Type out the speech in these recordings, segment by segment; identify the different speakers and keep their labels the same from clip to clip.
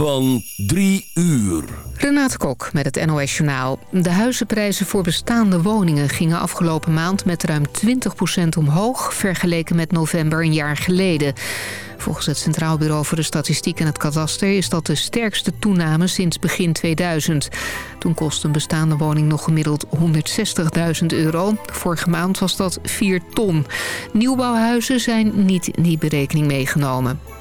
Speaker 1: van 3 uur.
Speaker 2: Renate Kok met het NOS Journaal. De huizenprijzen voor bestaande woningen gingen afgelopen maand met ruim 20% omhoog... vergeleken met november een jaar geleden. Volgens het Centraal Bureau voor de Statistiek en het Kadaster... is dat de sterkste toename sinds begin 2000. Toen kostte een bestaande woning nog gemiddeld 160.000 euro. Vorige maand was dat 4 ton. Nieuwbouwhuizen zijn niet in die berekening meegenomen.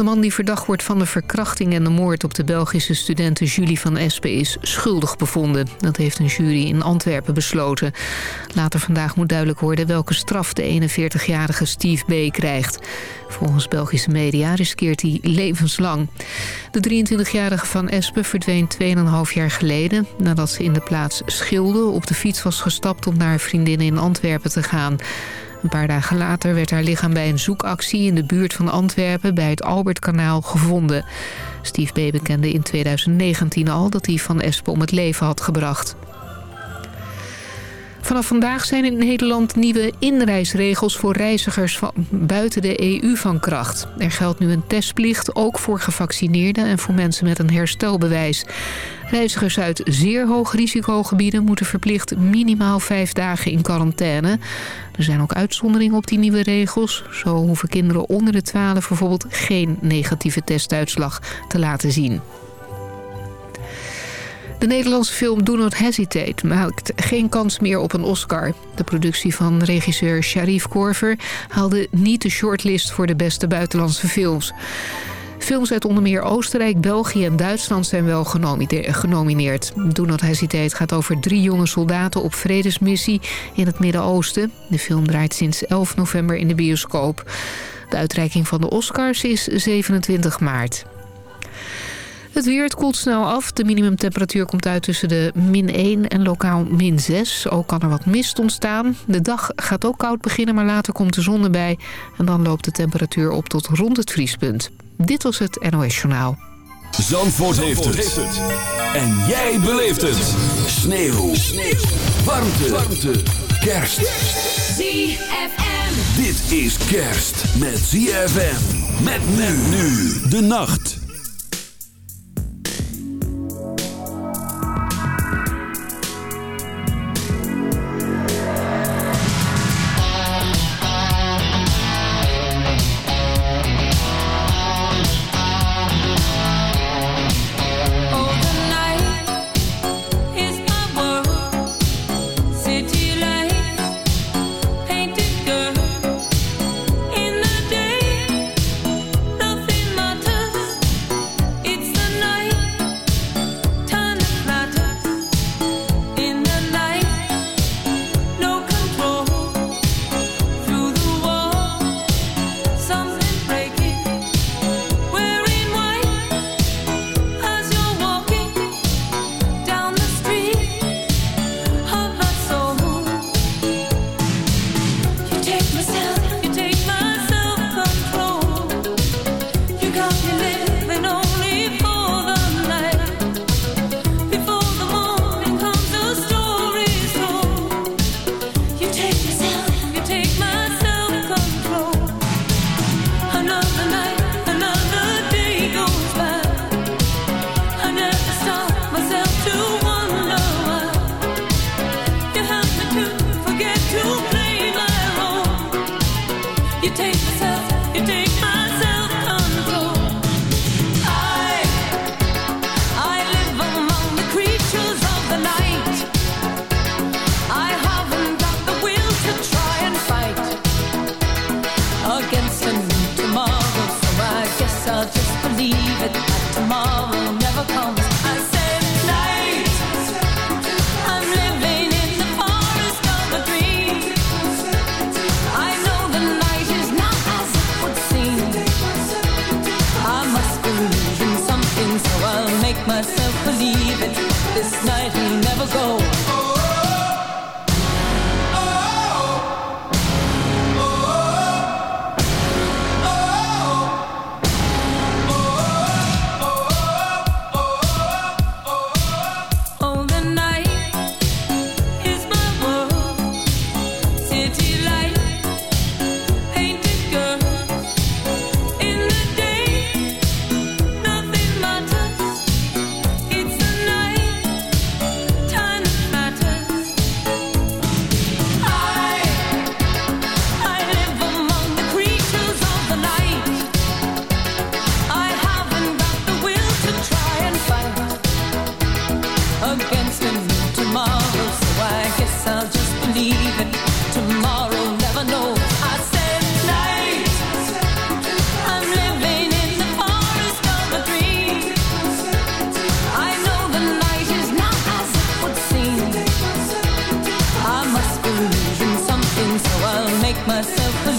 Speaker 2: De man die verdacht wordt van de verkrachting en de moord op de Belgische studente Julie van Espen is schuldig bevonden. Dat heeft een jury in Antwerpen besloten. Later vandaag moet duidelijk worden welke straf de 41-jarige Steve B. krijgt. Volgens Belgische media riskeert hij levenslang. De 23-jarige van Espen verdween 2,5 jaar geleden... nadat ze in de plaats Schilde op de fiets was gestapt om naar vriendinnen in Antwerpen te gaan. Een paar dagen later werd haar lichaam bij een zoekactie in de buurt van Antwerpen bij het Albertkanaal gevonden. Steve B. bekende in 2019 al dat hij Van Espen om het leven had gebracht. Vanaf vandaag zijn in Nederland nieuwe inreisregels voor reizigers van buiten de EU van kracht. Er geldt nu een testplicht, ook voor gevaccineerden en voor mensen met een herstelbewijs. Reizigers uit zeer hoog risicogebieden moeten verplicht minimaal vijf dagen in quarantaine. Er zijn ook uitzonderingen op die nieuwe regels. Zo hoeven kinderen onder de 12 bijvoorbeeld geen negatieve testuitslag te laten zien. De Nederlandse film Do Not Hesitate maakt geen kans meer op een Oscar. De productie van regisseur Sharif Korver haalde niet de shortlist voor de beste buitenlandse films. Films uit onder meer Oostenrijk, België en Duitsland zijn wel genomineerd. Do Not Hesitate gaat over drie jonge soldaten op vredesmissie in het Midden-Oosten. De film draait sinds 11 november in de bioscoop. De uitreiking van de Oscars is 27 maart. Het weer, het koelt snel af. De minimumtemperatuur komt uit tussen de min 1 en lokaal min 6. Ook kan er wat mist ontstaan. De dag gaat ook koud beginnen, maar later komt de zon erbij. En dan loopt de temperatuur op tot rond het vriespunt. Dit was het NOS Journaal.
Speaker 1: Zandvoort, Zandvoort heeft, het. En jij beleeft het. Sneeuw. Sneeuw. Warmte. Warmte. Kerst.
Speaker 3: ZFM.
Speaker 1: Dit is kerst met ZFM. Met men nu. De nacht.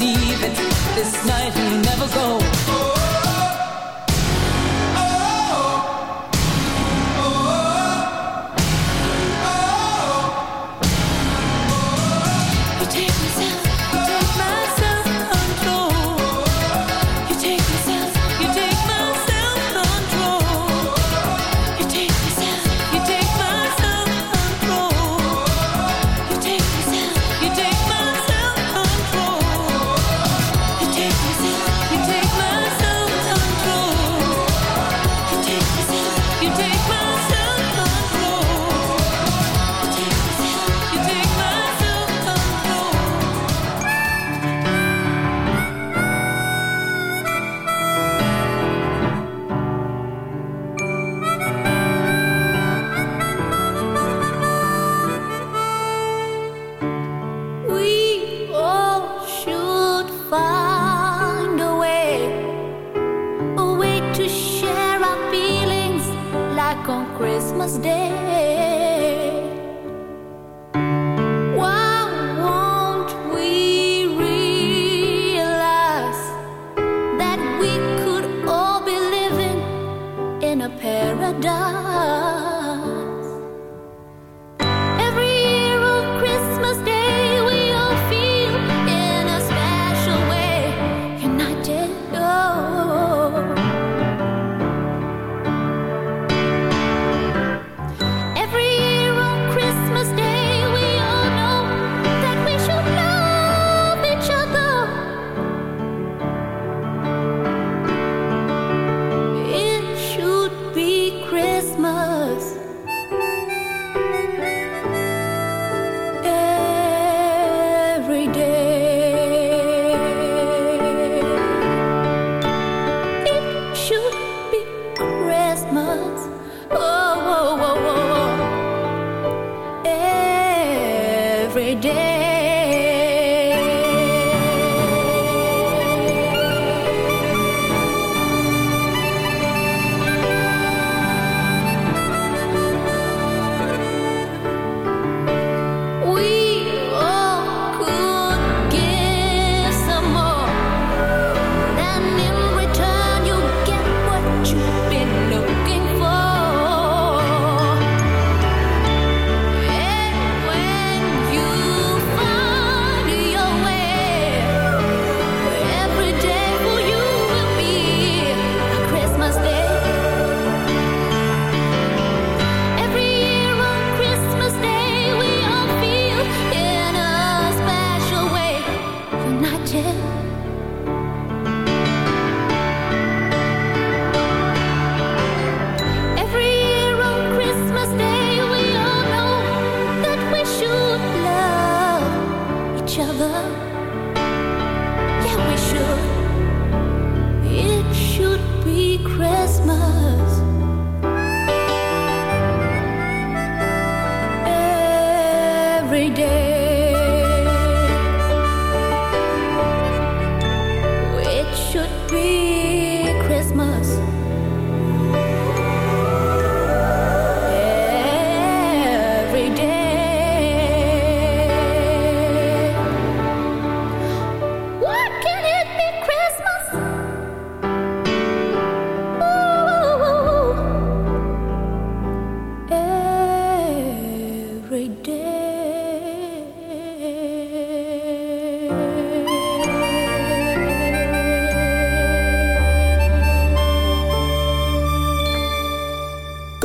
Speaker 3: leaving this night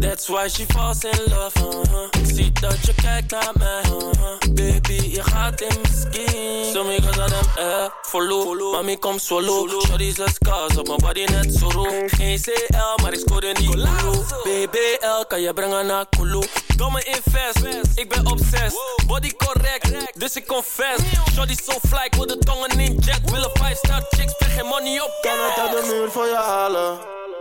Speaker 4: That's why she falls in love. Uh -huh
Speaker 5: zie dat je kijkt naar mij. Baby, je gaat in misschien. Zo me gaan hem eh, follow. Mami, kom solo. Shorty zes kaas op mijn body net zo roe. Geen CL, maar ik scoorde niet Kulu. BBL, kan je brengen naar Kulu. Domme invest, ik ben obsessed. Body correct, dus ik confess. Shorty so fly, ik wil de tongen in jet. Willen 5 star chicks, spreek geen money op.
Speaker 4: Kan het uit de muur voor je halen?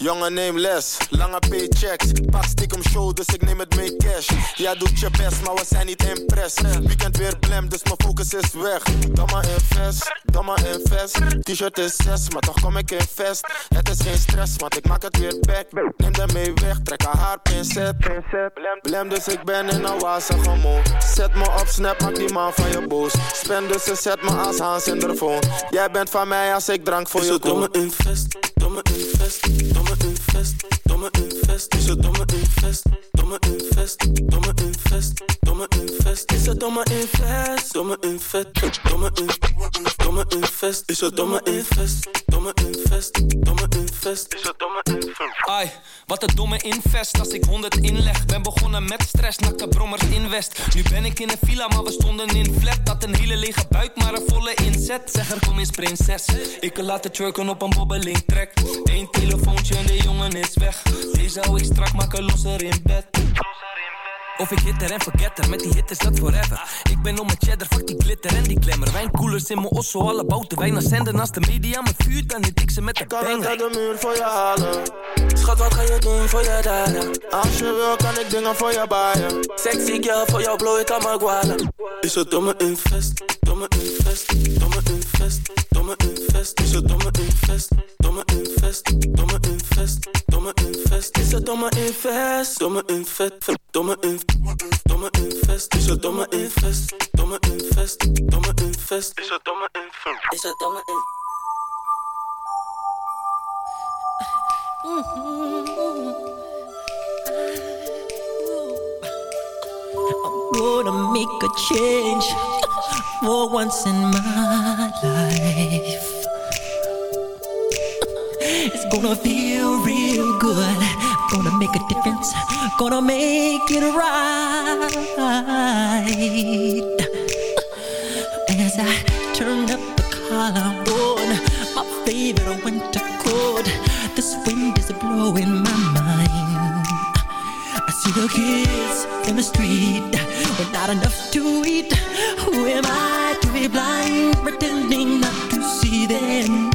Speaker 4: Jongen, neem les, lange paychecks. Pak stiekem show, dus ik neem het mee cash. Ja, doet je best, maar we zijn niet impress. Weekend weer blem, dus mijn focus is weg. Domme invest, domme invest. T-shirt is 6, maar toch kom ik in vest. Het is geen stress, want ik maak het weer back. Neem de mee weg, trek haar haar pincet. Blem, dus ik ben in een wazige moe. Zet me op snap, maak die man van je boos. Spend dus ze zet me als Hans in de phone. Jij bent van mij als ik drank voor je koop. Domme invest, domme invest, domme invest, domme invest. Is het domme invest, domme invest, domme invest domme invest. Is het domme invest, domme invest, domme invest, domme invest. Is het domme invest, domme invest, domme invest. Is het domme.
Speaker 6: Ai, wat een domme invest als ik 100 inleg. Ben begonnen met stress, nakte brommers invest. Nu ben ik in een villa, maar we stonden in flat. Dat een hele lege buik, maar een volle inzet. Zeg er kom eens prinses. Ik kan laten twerken op een bobbeling trek. Eén telefoontje en de jongen is weg. Deze hou ik strak, maken losser in bed. Thank you. Of ik hitter en forgetter, met die hit is dat forever. Ik ben om mijn cheddar, fuck die glitter en die klemmer. Wijnkoelers in mijn osso, alle bouten wijn zenden. Als de media me vuurt, dan hit ik ze met de banger.
Speaker 4: Kan ik de muur voor je halen? Schat, wat ga je doen voor je daden? Als je wil, kan ik dingen voor je baaien. Sexy girl, voor jou blow ik aan mijn gualen. Is het domme invest, domme invest, domme invest, domme invest. Is het domme invest, domme invest, domme invest, domme invest. Is het domme invest, domme invest, domme invest. Domme invest, is het domme invest. Domme invest, domme invest. Is het domme invest. Is het domme invest.
Speaker 7: I'm gonna make a change for once in my life. It's gonna feel real good Gonna make a difference, gonna make it right. As I turn up the collar on my favorite winter coat, this wind is blowing my mind. I see the kids in the street with not enough to eat. Who am I to be blind, pretending not to see their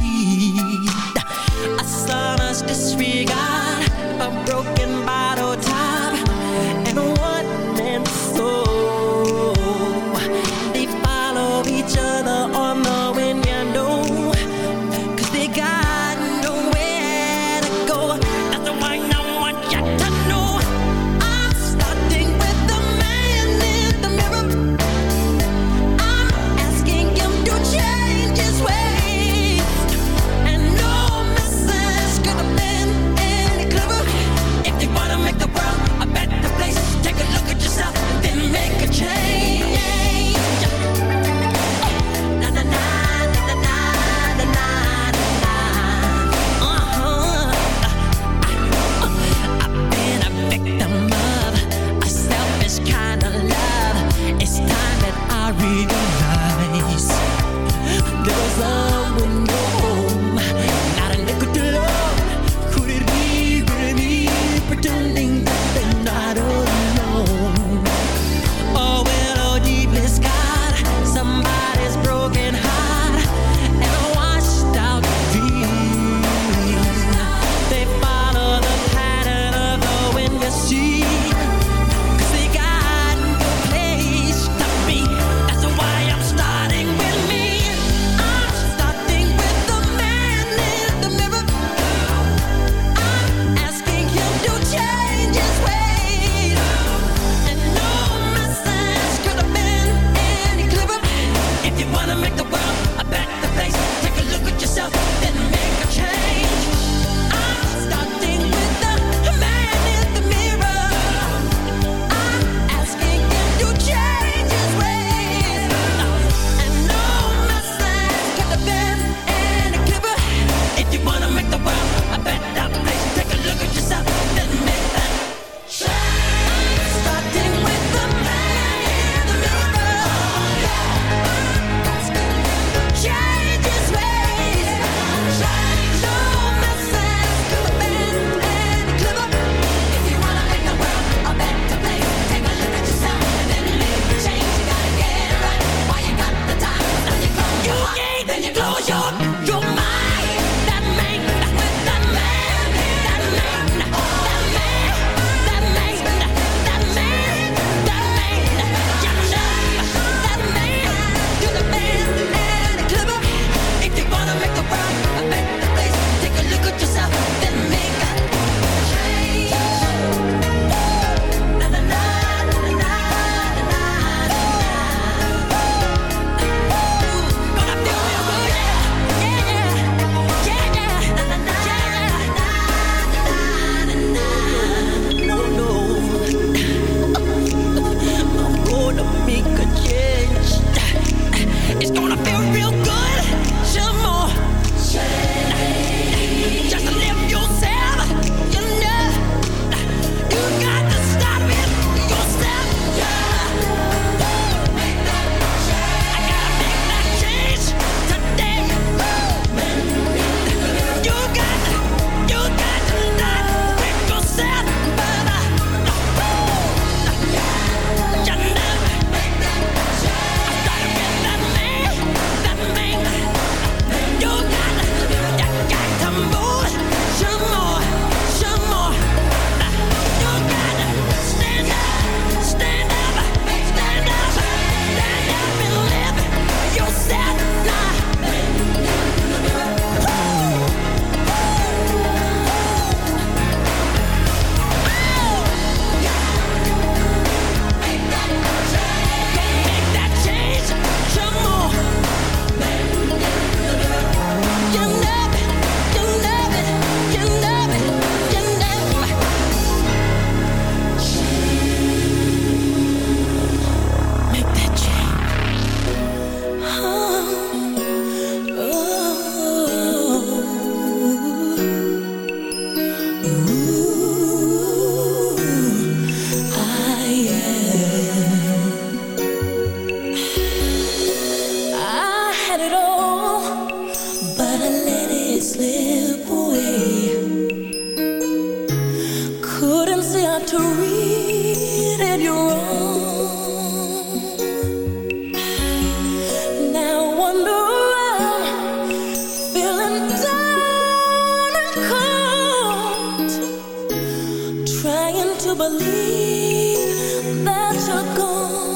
Speaker 7: that you're gone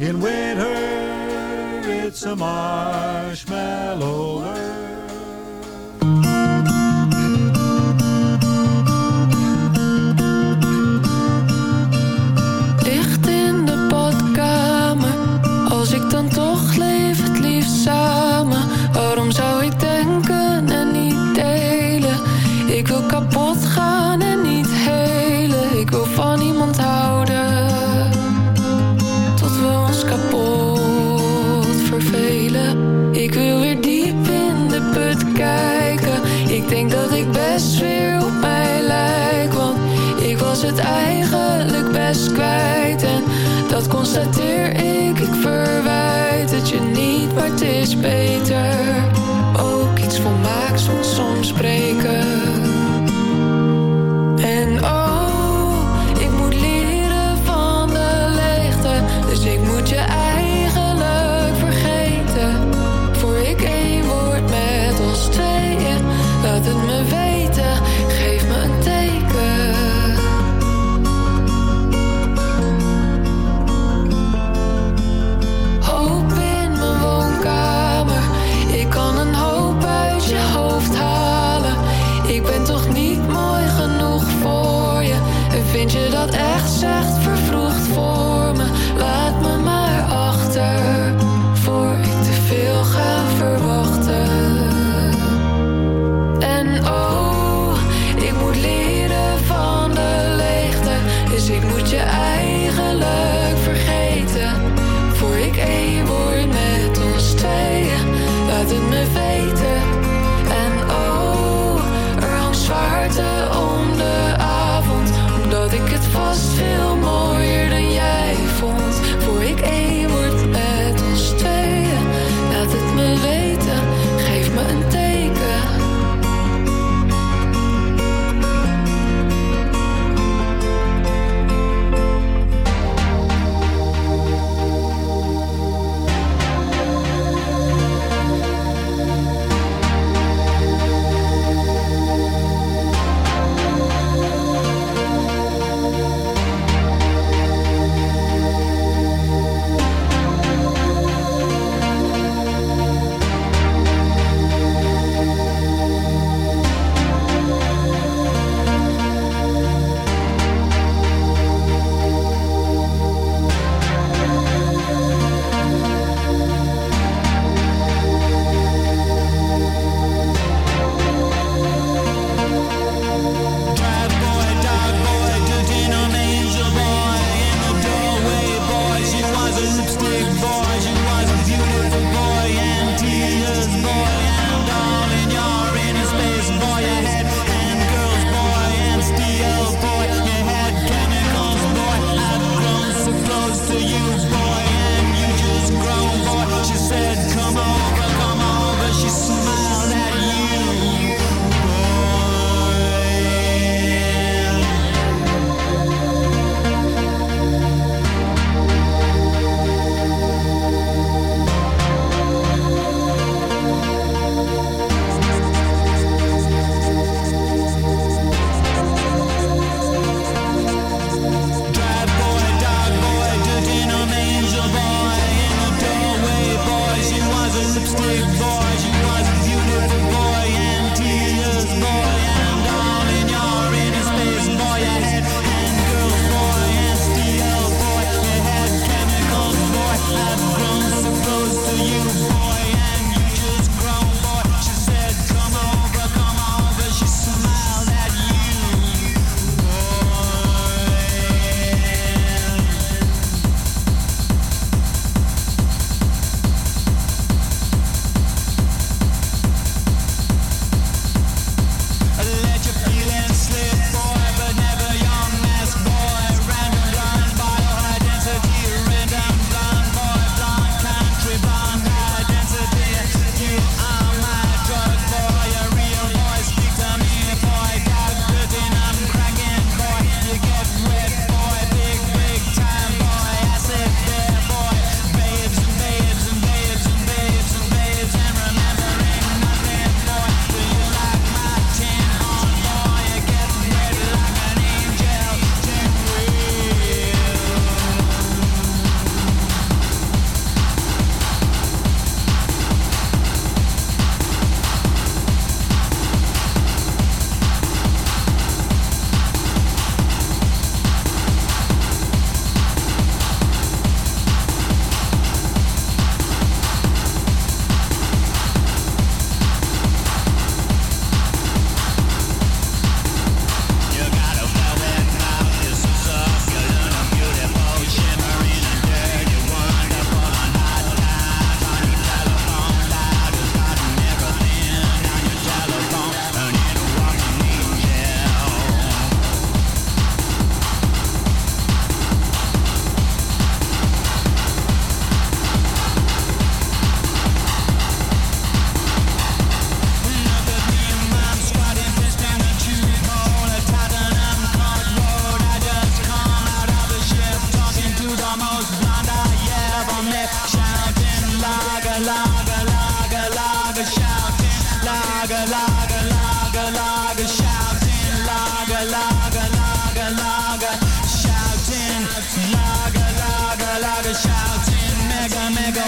Speaker 8: In winter it's a marshmallow world.
Speaker 9: Als ik dan toch leef, het liefst samen. Waarom zou ik Ik wil weer diep in de put kijken. Ik denk dat ik best weer op mij lijk. Want ik was het eigenlijk best kwijt. En dat constateer ik. Ik verwijt het je niet, maar het is beter.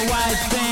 Speaker 10: white
Speaker 11: thing.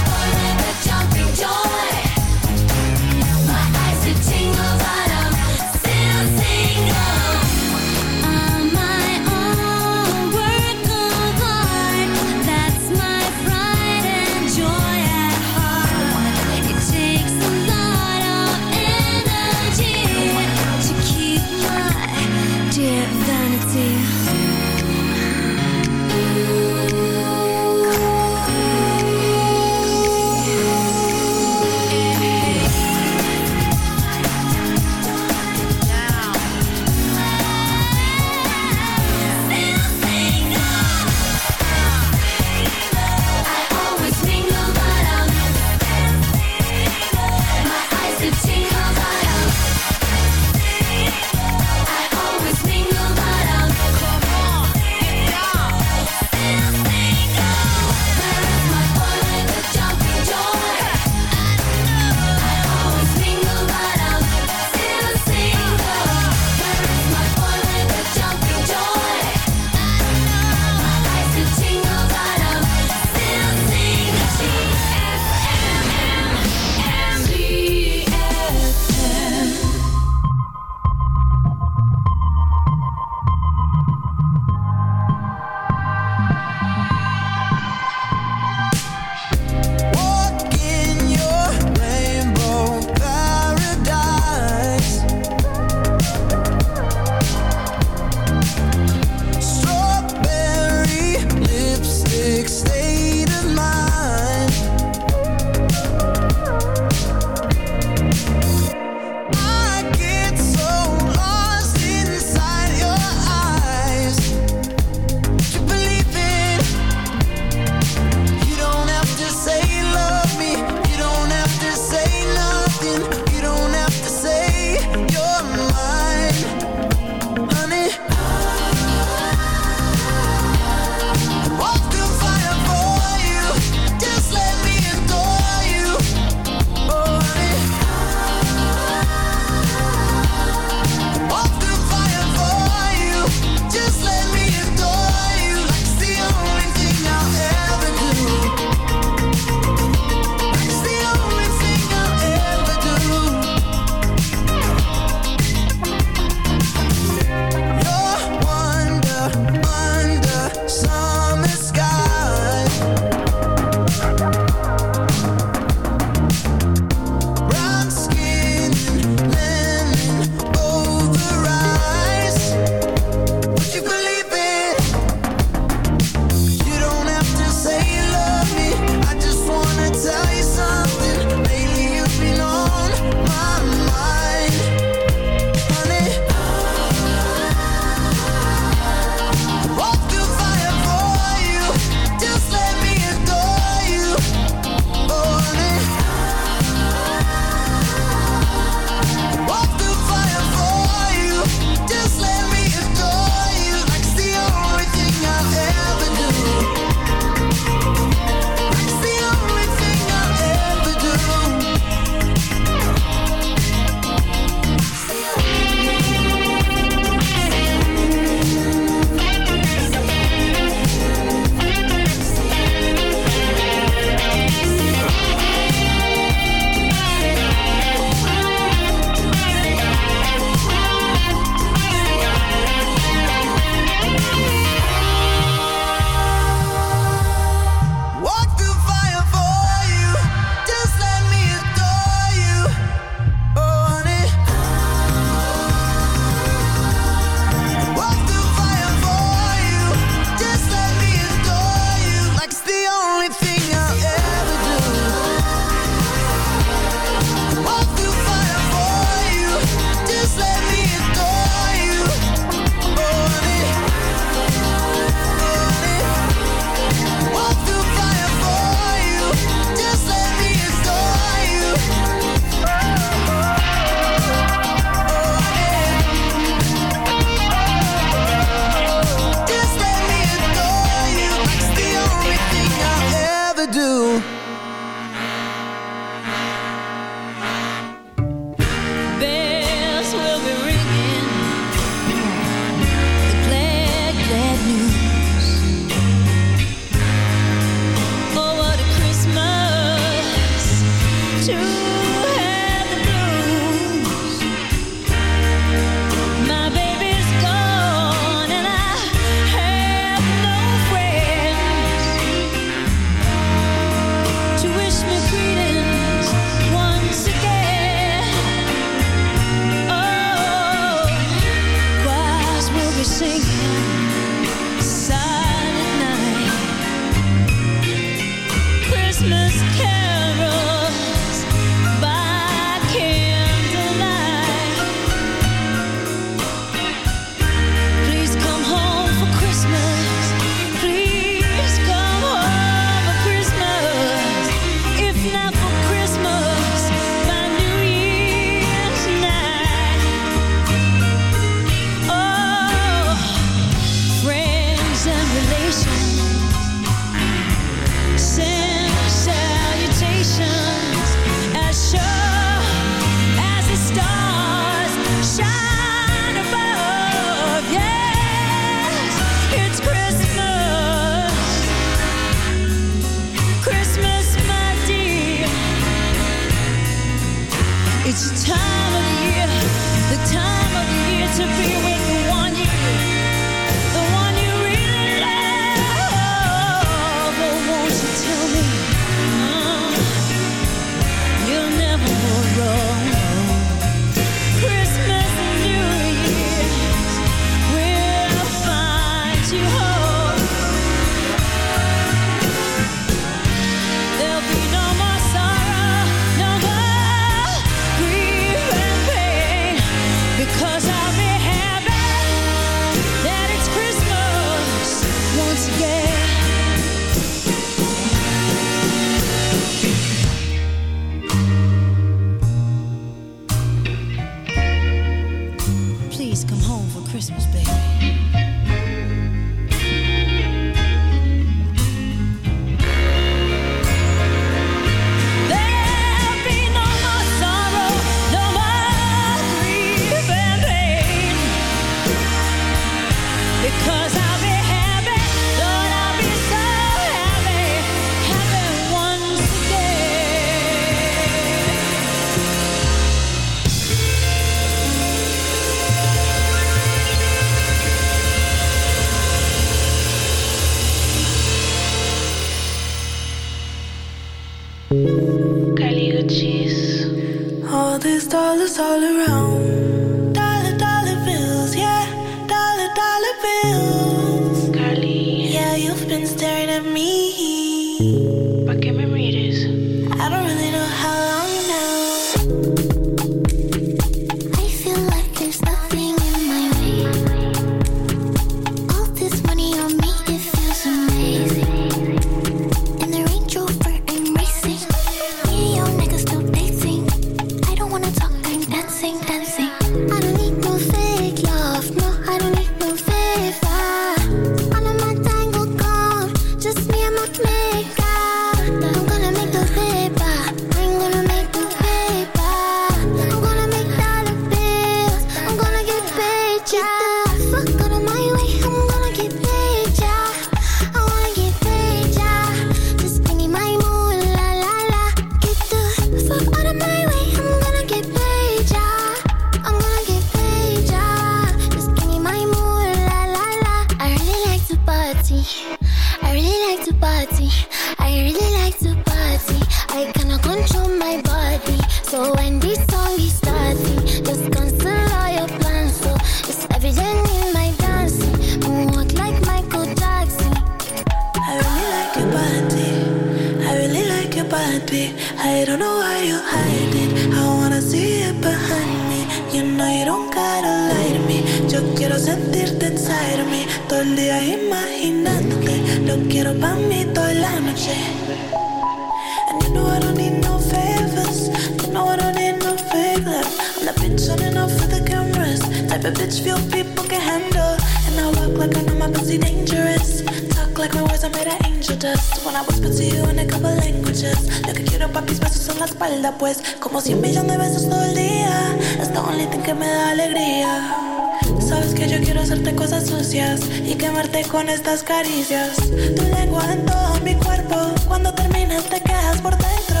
Speaker 11: estas caricias. Tu lengua en todo mi cuerpo. Cuando terminas te quedas por dentro.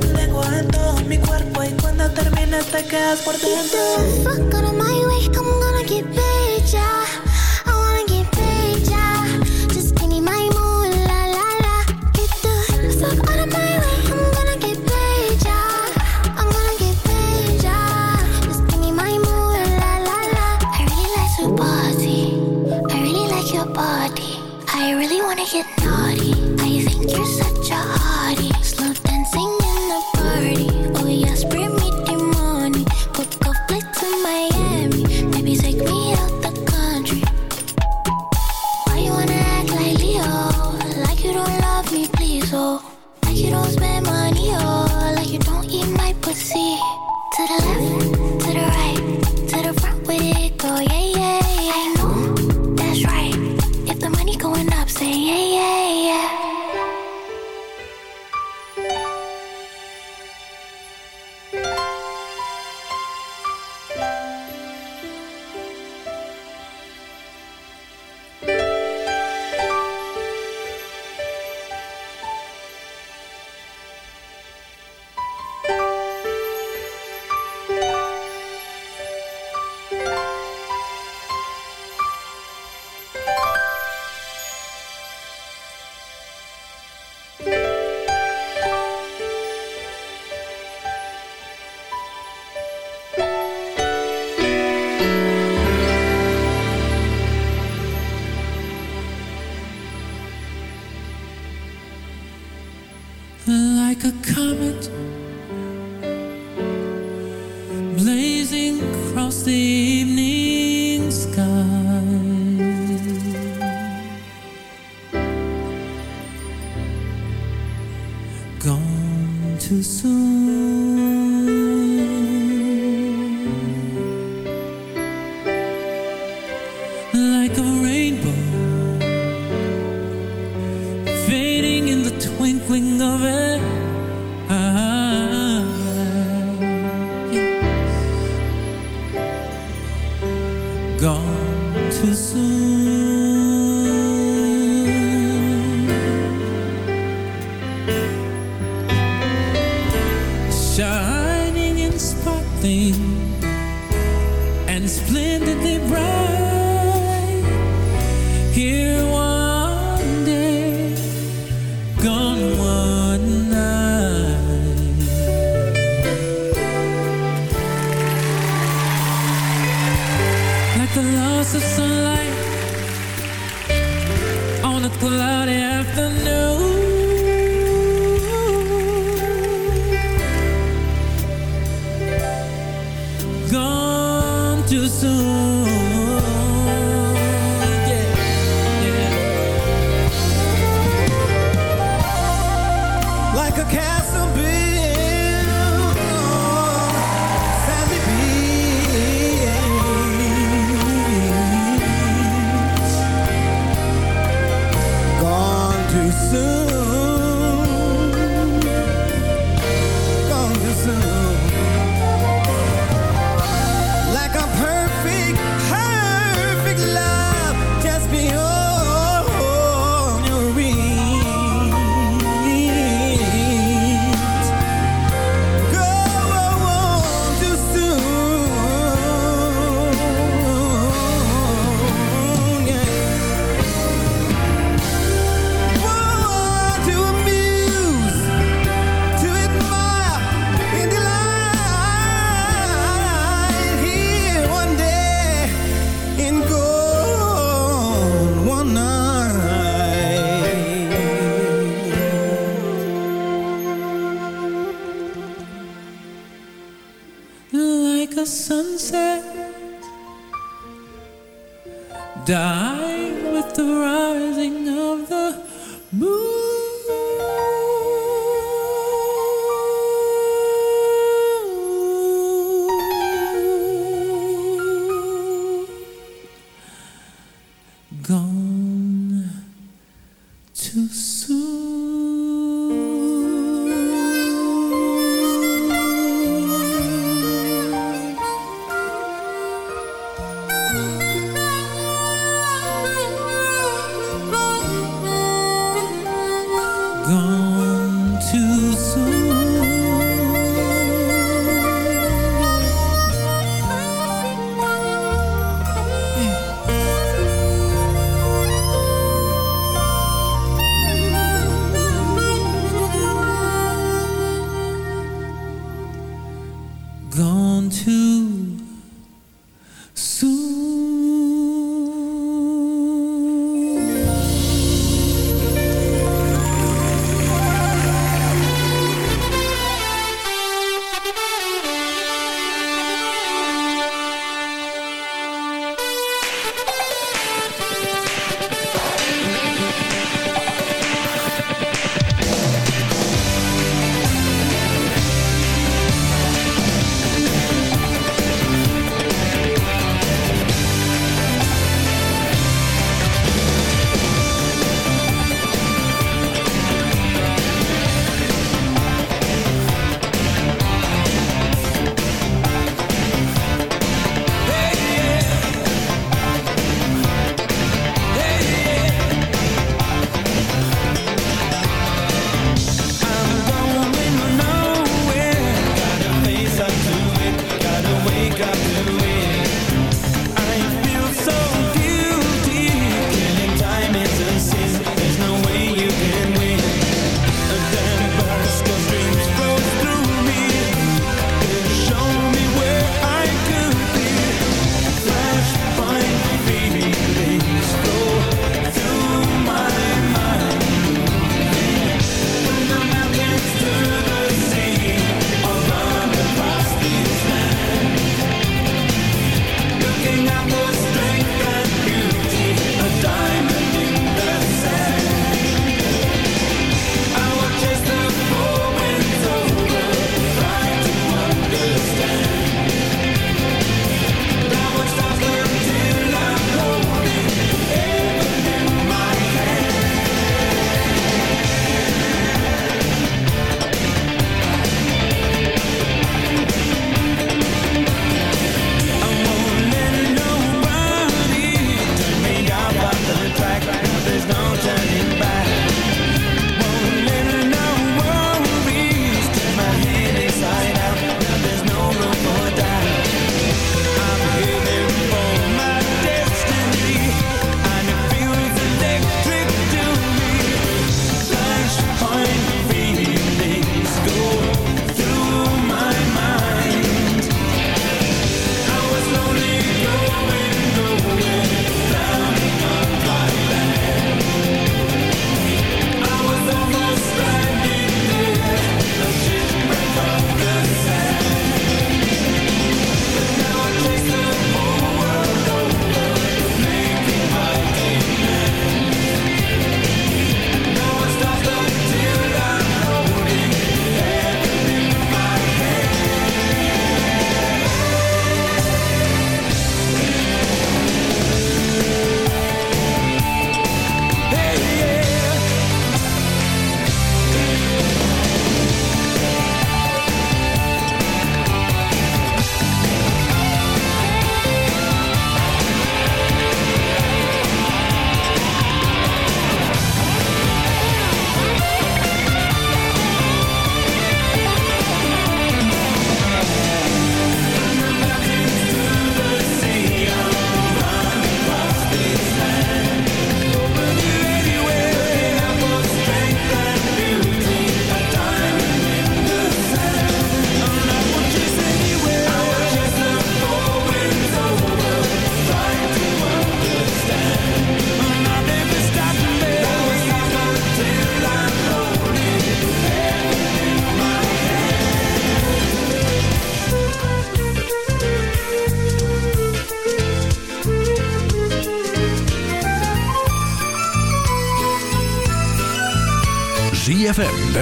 Speaker 11: Tu lengua en todo mi cuerpo. Y cuando terminas te quedas por dentro.
Speaker 12: Mm-hmm.